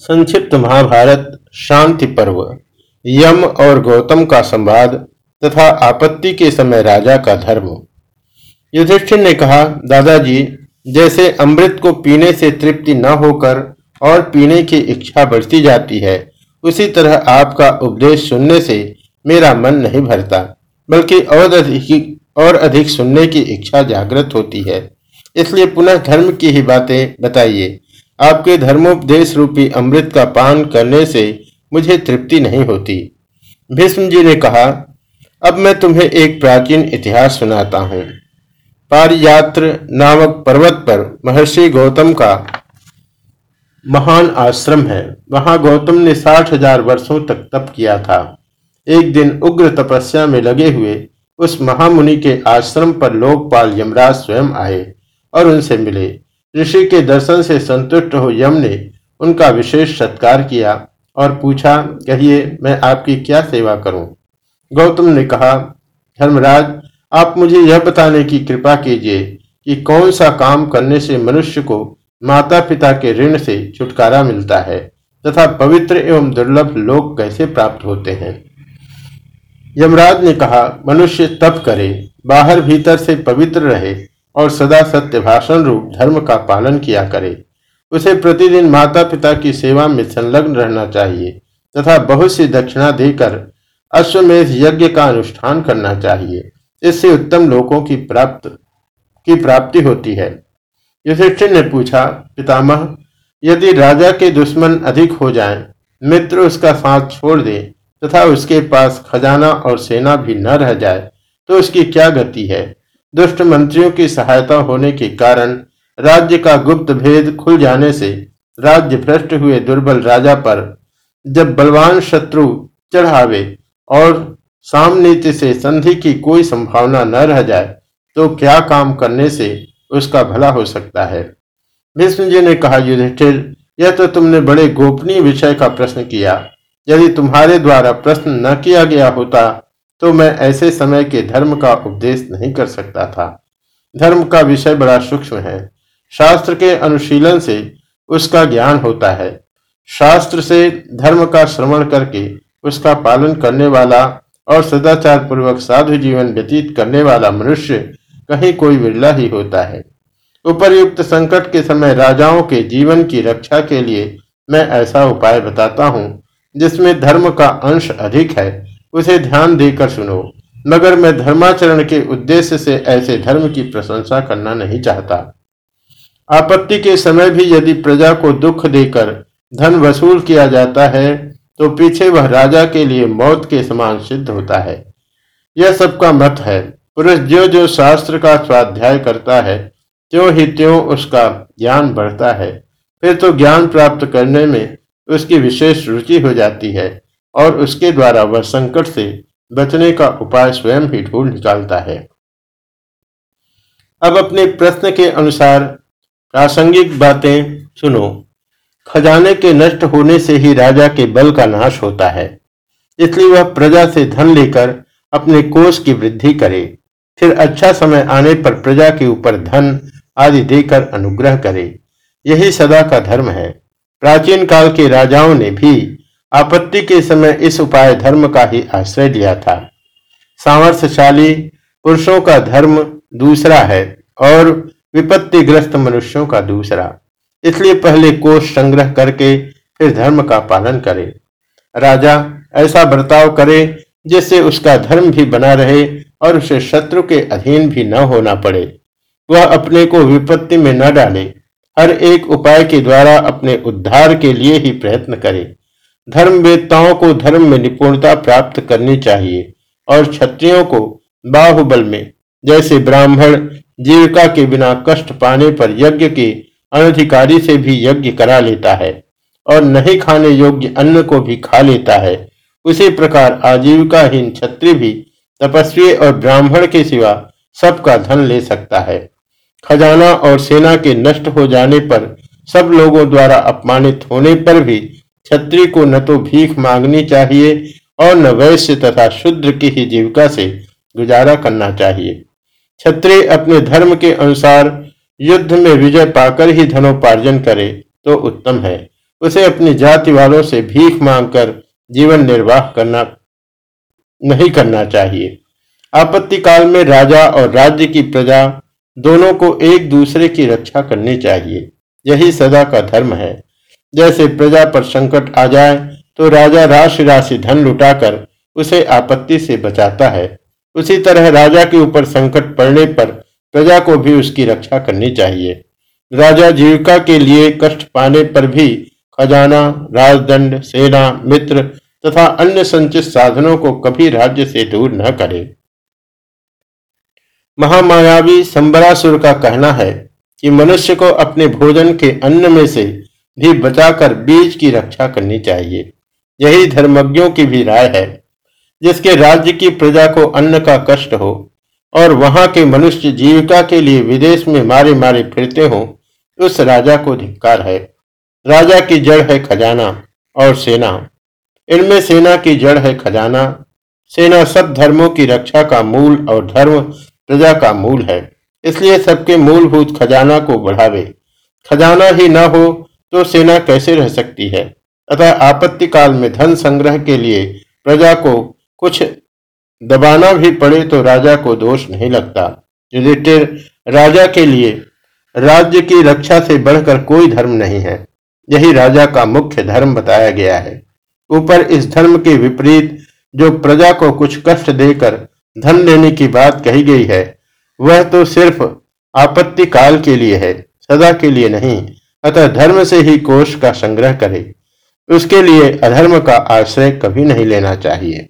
संक्षिप्त महाभारत, शांति पर्व, यम और गौतम का संवाद तथा आपत्ति के समय राजा का धर्म। युधिष्ठिर ने कहा, दादाजी, जैसे अमृत को पीने से तृप्ति न होकर और पीने की इच्छा बढ़ती जाती है, उसी तरह आपका उपदेश सुनने से मेरा मन नहीं भरता, बल्कि और अधिक और अधिक सुनने की इच्छा जागृत होती है। इसलिए पुनः धर्म की ही बातें बताइए। आपके धर्मोपदेश रूपी अमृत का पान करने से मुझे तृप्ति नहीं होती। भीष्म जी ने कहा, अब मैं तुम्हें एक प्राचीन इतिहास सुनाता हूँ। पारियात्र नामक पर्वत पर महर्षि गौतम का महान आश्रम है। वहाँ गौतम ने साठ हज़ार वर्षों तक तप किया था। एक दिन उग्र तपस्या में लगे हुए उस महामुनि के आश्रम पर लोकपाल यमराज स्वयं आए और उनसे मिले। ऋषि के दर्शन से संतुष्ट हो यम ने उनका विशेष सत्कार किया और पूछा, कहिए, मैं आपकी क्या सेवा करूँ? गौतम ने कहा, धर्मराज, आप मुझे यह बताने की कृपा कीजिए कि कौन सा काम करने से मनुष्य को माता पिता के ऋण से छुटकारा मिलता है तथा पवित्र एवं दुर्लभ लोग कैसे प्राप्त होते हैं? यमराज ने कहा, मनुष्य तप करे, बाहर भीतर से पवित्र रहे और सदा सत्य भाषण रूप धर्म का पालन किया करे। उसे प्रतिदिन माता पिता की सेवा में संलग्न रहना चाहिए तथा बहुत सी दक्षिणा देकर अश्वमेध यज्ञ का अनुष्ठान करना चाहिए। इससे उत्तम लोगों की प्राप्त की प्राप्ति होती है। युधिष्ठिर ने पूछा पितामह यदि राजा के दुश्मन अधिक हो जाएँ, मित्र उसका साथ छोड़ दे तथा उसके पास खजाना और सेना भी न रह जाए तो उसकी क्या गति है? दुष्ट मंत्रियों की सहायता होने के कारण राज्य का गुप्त भेद खुल जाने से राज्य भ्रष्ट हुए दुर्बल राजा पर जब बलवान शत्रु चढ़ावे और सामनीति से संधि की कोई संभावना न रह जाए तो क्या काम करने से उसका भला हो सकता है? भीष्म जी ने कहा, युधिष्ठिर, यह तो तुमने बड़े गोपनीय विषय का प्रश्न किया। यदि तुम्हारे द्वारा प्रश्न न किया गया होता तो मैं ऐसे समय के धर्म का उपदेश नहीं कर सकता था। धर्म का विषय बड़ा सूक्ष्म है। शास्त्र के अनुशीलन से उसका ज्ञान होता है। शास्त्र से धर्म का श्रवण करके उसका पालन करने वाला और सदाचार पूर्वक साधु जीवन व्यतीत करने वाला मनुष्य कहीं कोई विरला ही होता है। उपरयुक्त संकट के समय राजाओं के जीवन की रक्षा के लिए मैं ऐसा उपाय बताता हूँ, जिसमें धर्म का अंश अधिक है। उसे ध्यान देकर सुनो। मगर मैं धर्माचरण के उद्देश्य से ऐसे धर्म की प्रशंसा करना नहीं चाहता। आपत्ति के समय भी यदि प्रजा को दुख देकर धन वसूल किया जाता है तो पीछे वह राजा के लिए मौत के समान सिद्ध होता है। यह सबका मत है। पुरुष जो जो शास्त्र का स्वाध्याय करता है त्यों ही त्यों उसका ज्ञान बढ़ता है। फिर तो ज्ञान प्राप्त करने में उसकी विशेष रुचि हो जाती है। और उसके द्वारा वह संकट से बचने का उपाय स्वयं ही ढूंढ निकालता है। अब अपने प्रश्न के अनुसार प्रासंगिक बातें सुनो। खजाने के नष्ट होने से ही राजा के बल का नाश होता है। इसलिए वह प्रजा से धन लेकर अपने कोष की वृद्धि करे। फिर अच्छा समय आने पर प्रजा के ऊपर धन आदि देकर अनुग्रह करे। यही सदा का धर्म है। प्राचीन काल के राजाओं ने भी आपत्ति के समय इस उपाय धर्म का ही आश्रय लिया था। सामर्थ्यशाली पुरुषों का धर्म दूसरा है और विपत्तिग्रस्त मनुष्यों का दूसरा। इसलिए पहले कोष संग्रह करके फिर धर्म का पालन करे। राजा ऐसा बर्ताव करे जिससे उसका धर्म भी बना रहे और उसे शत्रु के अधीन भी न होना पड़े। वह अपने को विपत्ति में न डाले। हर एक उपाय के द्वारा अपने उद्धार के लिए ही प्रयत्न करे। धर्मवेत्ताओं को धर्म में निपुणता प्राप्त करनी चाहिए और क्षत्रियों को बाहुबल में, जैसे ब्राह्मण जीविका के बिना कष्ट पाने पर यज्ञ के अनधिकारी से भी यज्ञ करा लेता है और नहीं खाने योग्य अन्न को भी खा लेता है। उसी प्रकार आजीविकाहीन क्षत्रिय भी तपस्वी और ब्राह्मण के सिवा सबका धन ले सकता है। खजाना और सेना के नष्ट हो जाने पर सब लोगों द्वारा अपमानित होने पर भी क्षत्रिय को न तो भीख मांगनी चाहिए और न वैश्य तथा शुद्र की ही जीविका से गुजारा करना चाहिए। क्षत्रिय अपने धर्म के अनुसार युद्ध में विजय पाकर ही धनोपार्जन करे तो उत्तम है। उसे अपनी जाति वालों से भीख मांगकर जीवन निर्वाह करना, नहीं करना चाहिए। आपत्ति काल में राजा और राज्य की प्रजा दोनों को एक दूसरे की रक्षा करनी चाहिए। यही सदा का धर्म है। जैसे प्रजा पर संकट आ जाए तो राजा राशि राशि धन लुटाकर उसे आपत्ति से बचाता है। उसी तरह राजा के ऊपर संकट पड़ने पर प्रजा को भी उसकी रक्षा करनी चाहिए। राजा जीविका के लिए कष्ट पाने पर भी खजाना, राजदंड, सेना, मित्र तथा अन्य संचित साधनों को कभी राज्य से दूर न करे। महामायावी संबरासुर का कहना है कि मनुष्य को अपने भोजन के अन्न में से भी बचाकर बीज की रक्षा करनी चाहिए। यही धर्मज्ञों की भी राय है, जिसके राज्य की प्रजा को अन्न का कष्ट हो और वहाँ के मनुष्य जीविका के लिए विदेश में मारे मारे फिरते हो, उस राजा को धिक्कार है। राजा की जड़ है खजाना और सेना। इनमें सेना की जड़ है खजाना। सेना सब धर्मों की रक्षा का मूल और धर्म प्रजा का मूल है, इसलिए सबके मूलभूत खजाना को बढ़ावे। खजाना ही न हो तो सेना कैसे रह सकती है? अतः आपत्ति काल में धन संग्रह के लिए प्रजा को कुछ दबाना भी पड़े तो राजा को दोष नहीं लगता। युधिष्ठिर राजा के लिए राज्य की रक्षा से बढ़कर कोई धर्म नहीं है। यही राजा का मुख्य धर्म बताया गया है। ऊपर इस धर्म के विपरीत जो प्रजा को कुछ कष्ट देकर धन लेने की बात कही गई है, वह तो सिर्फ़ आपत्ति काल के लिए है, सदा के लिए नहीं अतः धर्म से ही कोष का संग्रह करे। उसके लिए अधर्म का आश्रय कभी नहीं लेना चाहिए।